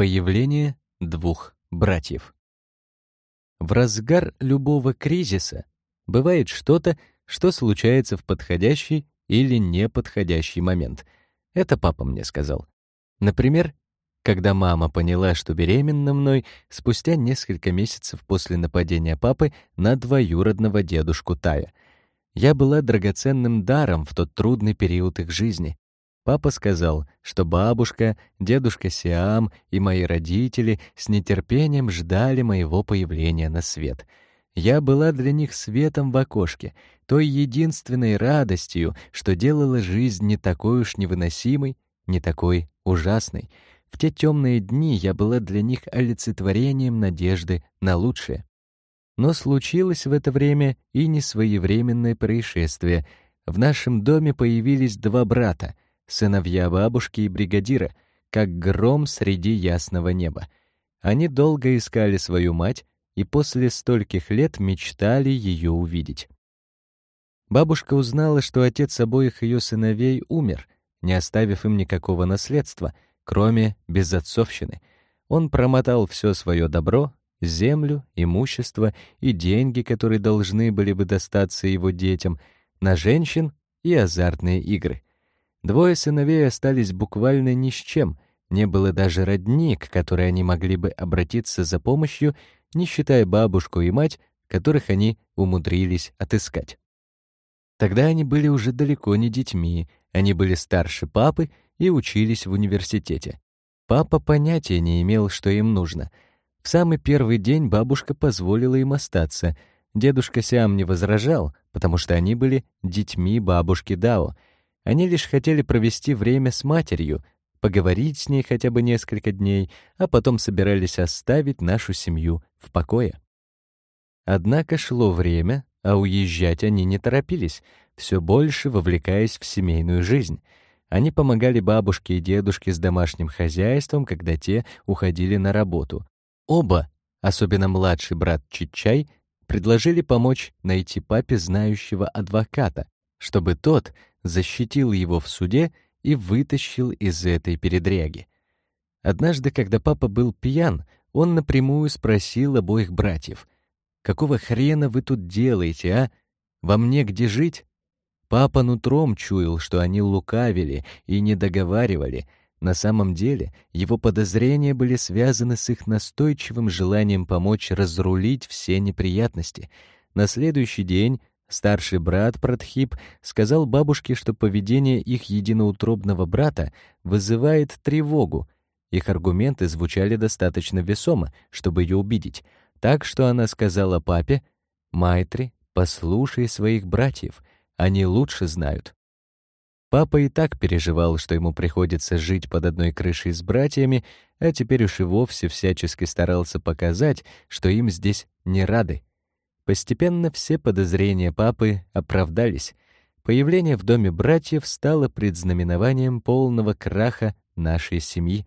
Появление двух братьев. В разгар любого кризиса бывает что-то, что случается в подходящий или неподходящий момент. Это папа мне сказал. Например, когда мама поняла, что беременна мной, спустя несколько месяцев после нападения папы на двоюродного дедушку Тая. Я была драгоценным даром в тот трудный период их жизни. Папа сказал, что бабушка, дедушка Сиам и мои родители с нетерпением ждали моего появления на свет. Я была для них светом в окошке, той единственной радостью, что делала жизнь не такой уж невыносимой, не такой ужасной. В те темные дни я была для них олицетворением надежды на лучшее. Но случилось в это время и несвоевременное происшествие. В нашем доме появились два брата — сыновья бабушки и бригадира, как гром среди ясного неба. Они долго искали свою мать и после стольких лет мечтали ее увидеть. Бабушка узнала, что отец обоих ее сыновей умер, не оставив им никакого наследства, кроме безотцовщины. Он промотал все свое добро, землю, имущество и деньги, которые должны были бы достаться его детям, на женщин и азартные игры — Двое сыновей остались буквально ни с чем, не было даже родни, к которой они могли бы обратиться за помощью, не считая бабушку и мать, которых они умудрились отыскать. Тогда они были уже далеко не детьми, они были старше папы и учились в университете. Папа понятия не имел, что им нужно. В самый первый день бабушка позволила им остаться. Дедушка Сиам не возражал, потому что они были детьми бабушки Дао — они лишь хотели провести время с матерью, поговорить с ней хотя бы несколько дней, а потом собирались оставить нашу семью в покое. Однако шло время, а уезжать они не торопились, все больше вовлекаясь в семейную жизнь. Они помогали бабушке и дедушке с домашним хозяйством, когда те уходили на работу. Оба, особенно младший брат Чичай, предложили помочь найти папе знающего адвоката, чтобы тот защитил его в суде и вытащил из этой передряги. Однажды, когда папа был пьян, он напрямую спросил обоих братьев, «Какого хрена вы тут делаете, а? Вам негде жить?» Папа нутром чуял, что они лукавили и не договаривали. На самом деле, его подозрения были связаны с их настойчивым желанием помочь разрулить все неприятности. На следующий день Старший брат Пратхип сказал бабушке, что поведение их единоутробного брата вызывает тревогу. Их аргументы звучали достаточно весомо, чтобы ее убедить, так что она сказала папе, «Майтри, послушай своих братьев, они лучше знают». Папа и так переживал, что ему приходится жить под одной крышей с братьями, а теперь уж и вовсе всячески старался показать, что им здесь не рады. Постепенно все подозрения папы оправдались. Появление в доме братьев стало предзнаменованием полного краха нашей семьи.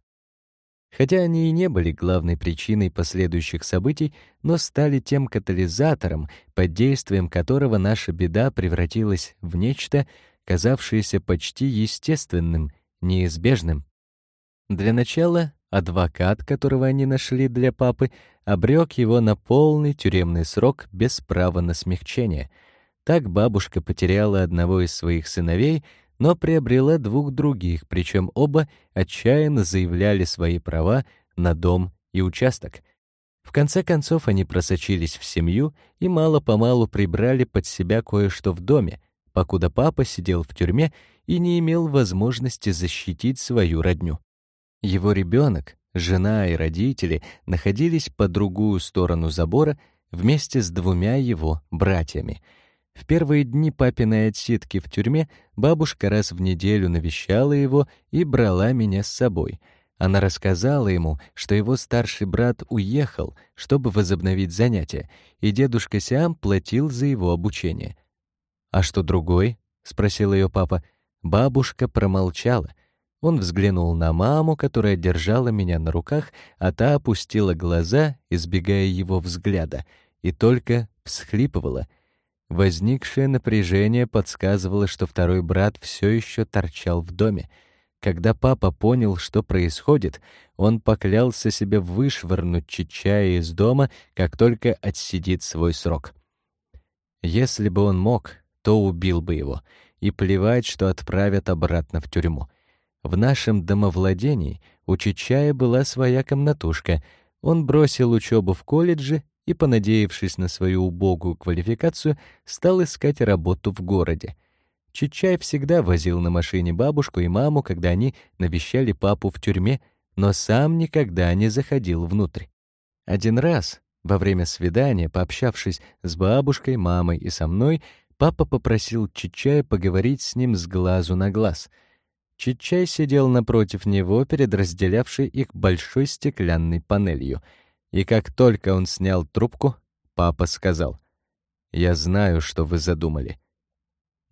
Хотя они и не были главной причиной последующих событий, но стали тем катализатором, под действием которого наша беда превратилась в нечто, казавшееся почти естественным, неизбежным. Для начала Адвокат, которого они нашли для папы, обрек его на полный тюремный срок без права на смягчение. Так бабушка потеряла одного из своих сыновей, но приобрела двух других, причем оба отчаянно заявляли свои права на дом и участок. В конце концов они просочились в семью и мало-помалу прибрали под себя кое-что в доме, покуда папа сидел в тюрьме и не имел возможности защитить свою родню. Его ребенок, жена и родители находились по другую сторону забора вместе с двумя его братьями. В первые дни папиной отсидки в тюрьме бабушка раз в неделю навещала его и брала меня с собой. Она рассказала ему, что его старший брат уехал, чтобы возобновить занятия, и дедушка Сиам платил за его обучение. «А что другой?» — спросил ее папа. Бабушка промолчала — он взглянул на маму, которая держала меня на руках, а та опустила глаза, избегая его взгляда, и только всхлипывала. Возникшее напряжение подсказывало, что второй брат все еще торчал в доме. Когда папа понял, что происходит, он поклялся себе вышвырнуть Чичая из дома, как только отсидит свой срок. Если бы он мог, то убил бы его, и плевать, что отправят обратно в тюрьму. В нашем домовладении у Чичая была своя комнатушка. Он бросил учебу в колледже и, понадеявшись на свою убогую квалификацию, стал искать работу в городе. Чичай всегда возил на машине бабушку и маму, когда они навещали папу в тюрьме, но сам никогда не заходил внутрь. Один раз, во время свидания, пообщавшись с бабушкой, мамой и со мной, папа попросил Чичая поговорить с ним с глазу на глаз. Чичай сидел напротив него перед разделявшей их большой стеклянной панелью, и как только он снял трубку, папа сказал: "Я знаю, что вы задумали.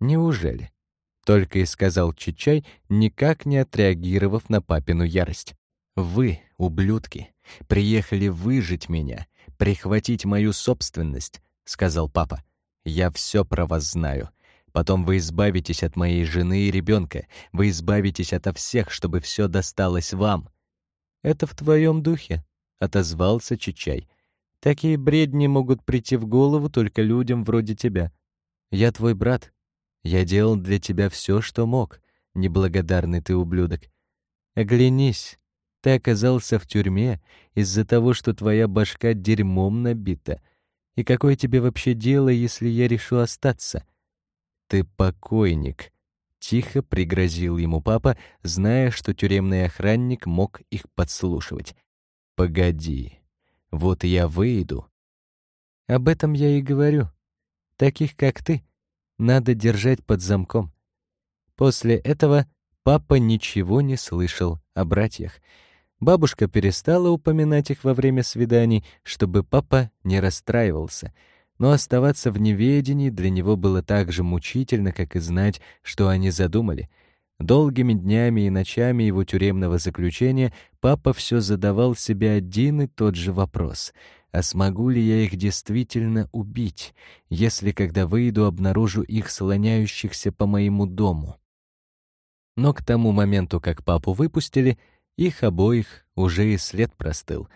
«Неужели?» — только и сказал Чичай, никак не отреагировав на папину ярость. «Вы, ублюдки, приехали выжить меня, прихватить мою собственность», — сказал папа. «Я все про вас знаю. Потом вы избавитесь от моей жены и ребенка, вы избавитесь ото всех, чтобы все досталось вам». «Это в твоем духе», — отозвался Чичай. «Такие бредни могут прийти в голову только людям вроде тебя. Я твой брат, я делал для тебя все, что мог, неблагодарный ты ублюдок. Оглянись, ты оказался в тюрьме из-за того, что твоя башка дерьмом набита. И какое тебе вообще дело, если я решу остаться? Ты покойник. Тихо пригрозил ему папа, зная, что тюремный охранник мог их подслушивать. Погоди, вот я выйду. Об этом я и говорю. Таких, как ты, надо держать под замком. После этого папа ничего не слышал о братьях. Бабушка перестала упоминать их во время свиданий, чтобы папа не расстраивался. Но оставаться в неведении для него было так же мучительно, как и знать, что они задумали. Долгими днями и ночами его тюремного заключения папа все задавал себе один и тот же вопрос — а смогу ли я их действительно убить, если, когда выйду, обнаружу их слоняющихся по моему дому? Но к тому моменту, как папу выпустили, их обоих уже и след простыл.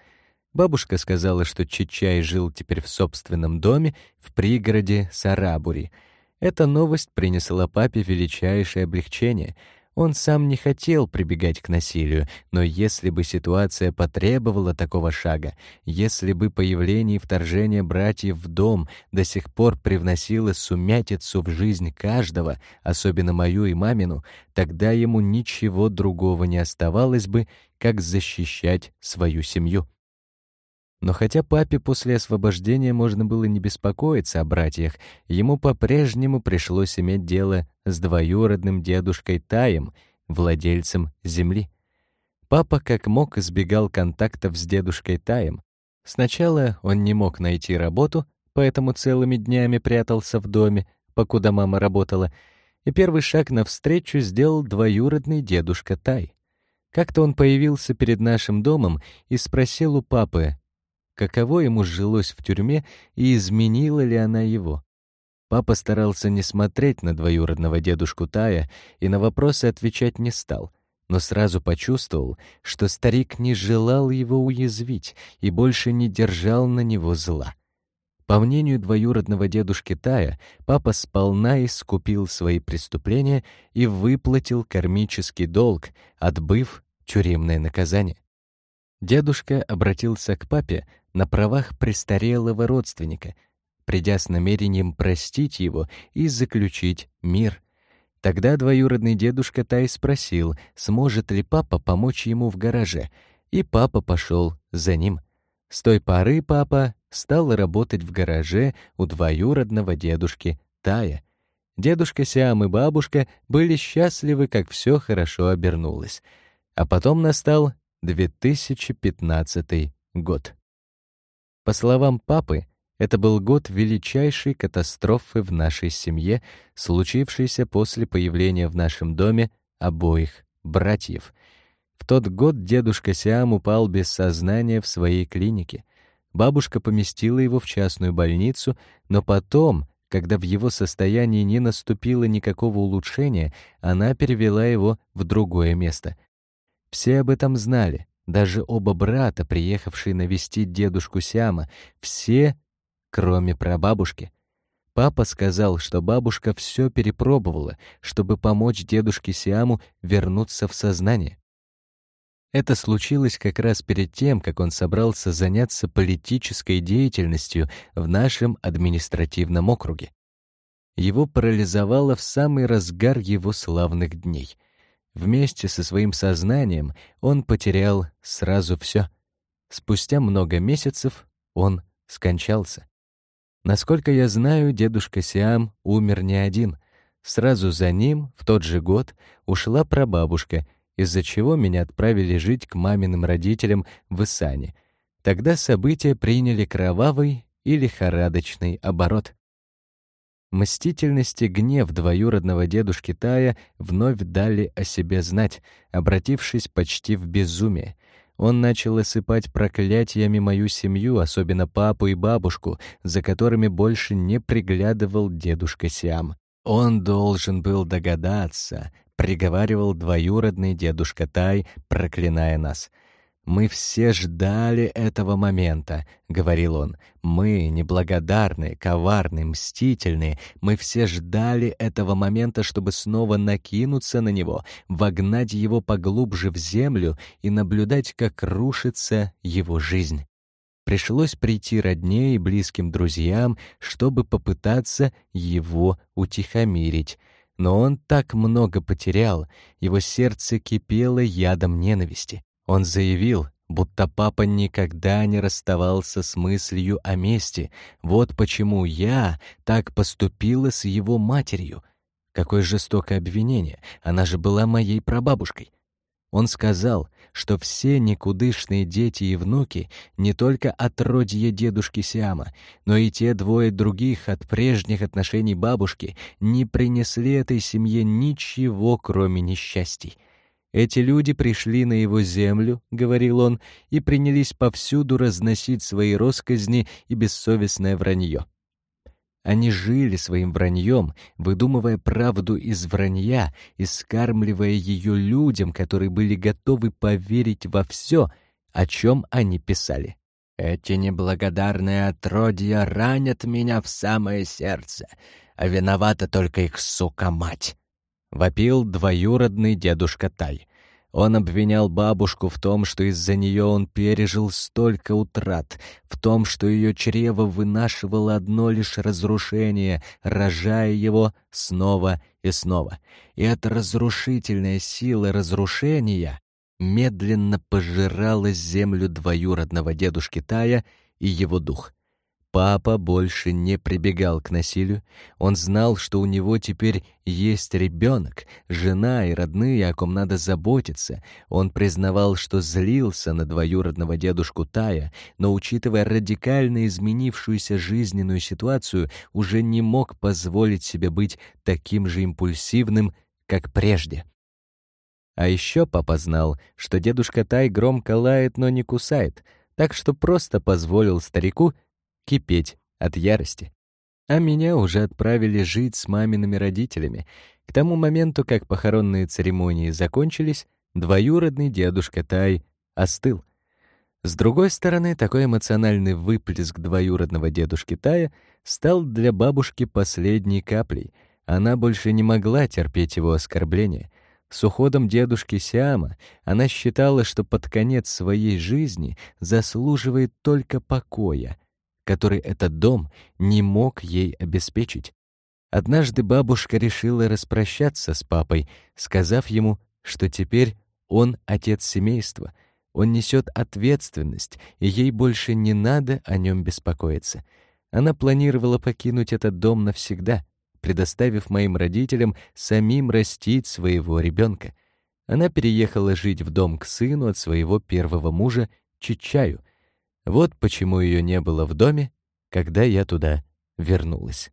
Бабушка сказала, что Чичай жил теперь в собственном доме в пригороде Сарабури. Эта новость принесла папе величайшее облегчение — он сам не хотел прибегать к насилию, но если бы ситуация потребовала такого шага, если бы появление и вторжение братьев в дом до сих пор привносило сумятицу в жизнь каждого, особенно мою и мамину, тогда ему ничего другого не оставалось бы, как защищать свою семью. Но хотя папе после освобождения можно было не беспокоиться о братьях, ему по-прежнему пришлось иметь дело с двоюродным дедушкой Таем, владельцем земли. Папа как мог избегал контактов с дедушкой Таем. Сначала он не мог найти работу, поэтому целыми днями прятался в доме, покуда мама работала, и первый шаг навстречу сделал двоюродный дедушка Тай. Как-то он появился перед нашим домом и спросил у папы, каково ему жилось в тюрьме и изменила ли она его. Папа старался не смотреть на двоюродного дедушку Тая и на вопросы отвечать не стал, но сразу почувствовал, что старик не желал его уязвить и больше не держал на него зла. По мнению двоюродного дедушки Тая, папа сполна искупил свои преступления и выплатил кармический долг, отбыв тюремное наказание. Дедушка обратился к папе на правах престарелого родственника, придя с намерением простить его и заключить мир. Тогда двоюродный дедушка Тай спросил, сможет ли папа помочь ему в гараже, и папа пошел за ним. С той поры папа стал работать в гараже у двоюродного дедушки Тая. Дедушка Сиам и бабушка были счастливы, как все хорошо обернулось. А потом настал 2015 год. По словам папы, это был год величайшей катастрофы в нашей семье, случившейся после появления в нашем доме обоих братьев. В тот год дедушка Сиам упал без сознания в своей клинике. Бабушка поместила его в частную больницу, но потом, когда в его состоянии не наступило никакого улучшения, она перевела его в другое место. Все об этом знали, даже оба брата, приехавшие навестить дедушку Сиама, все, кроме прабабушки. Папа сказал, что бабушка все перепробовала, чтобы помочь дедушке Сиаму вернуться в сознание. Это случилось как раз перед тем, как он собрался заняться политической деятельностью в нашем административном округе. Его парализовало в самый разгар его славных дней. Вместе со своим сознанием он потерял сразу все. Спустя много месяцев он скончался. Насколько я знаю, дедушка Сиам умер не один. Сразу за ним, в тот же год, ушла прабабушка, из-за чего меня отправили жить к маминым родителям в Исане. Тогда события приняли кровавый и лихорадочный оборот. Мстительность и гнев двоюродного дедушки Тая вновь дали о себе знать, обратившись почти в безумие. Он начал осыпать проклятиями мою семью, особенно папу и бабушку, за которыми больше не приглядывал дедушка Сиам. Он должен был догадаться, приговаривал двоюродный дедушка Тай, проклиная нас. «Мы все ждали этого момента», — говорил он. «Мы, неблагодарные, коварные, мстительные, мы все ждали этого момента, чтобы снова накинуться на него, вогнать его поглубже в землю и наблюдать, как рушится его жизнь». Пришлось прийти родне и близким друзьям, чтобы попытаться его утихомирить — но он так много потерял, его сердце кипело ядом ненависти. Он заявил, будто папа никогда не расставался с мыслью о мести. Вот почему я так поступила с его матерью. Какое жестокое обвинение, она же была моей прабабушкой. Он сказал, что все никудышные дети и внуки не только отродье дедушки Сиама, но и те двое других от прежних отношений бабушки не принесли этой семье ничего, кроме несчастий. Эти люди пришли на его землю, — говорил он, — и принялись повсюду разносить свои росказни и бессовестное вранье. Они жили своим враньем, выдумывая правду из вранья и скармливая ее людям, которые были готовы поверить во все, о чем они писали. «Эти неблагодарные отродья ранят меня в самое сердце, а виновата только их сука-мать», — вопил двоюродный дедушка Тай. Он обвинял бабушку в том, что из-за нее он пережил столько утрат, в том, что ее чрево вынашивало одно лишь разрушение, рожая его снова и снова. И эта разрушительная сила разрушения медленно пожирала землю двоюродного дедушки Тая и его дух. Папа больше не прибегал к насилию. Он знал, что у него теперь есть ребенок, жена и родные, о ком надо заботиться. Он признавал, что злился на двоюродного дедушку Тая, но, учитывая радикально изменившуюся жизненную ситуацию, уже не мог позволить себе быть таким же импульсивным, как прежде. А еще папа знал, что дедушка Тай громко лает, но не кусает, так что просто позволил старику — кипеть от ярости. А меня уже отправили жить с мамиными родителями. К тому моменту, как похоронные церемонии закончились, двоюродный дедушка Тай остыл. С другой стороны, такой эмоциональный выплеск двоюродного дедушки Тая стал для бабушки последней каплей. Она больше не могла терпеть его оскорбления. С уходом дедушки Сиама она считала, что под конец своей жизни заслуживает только покоя — который этот дом не мог ей обеспечить. Однажды бабушка решила распрощаться с папой, сказав ему, что теперь он отец семейства, он несет ответственность, и ей больше не надо о нем беспокоиться. Она планировала покинуть этот дом навсегда, предоставив моим родителям самим растить своего ребенка. Она переехала жить в дом к сыну от своего первого мужа Чичаю — вот почему ее не было в доме, когда я туда вернулась.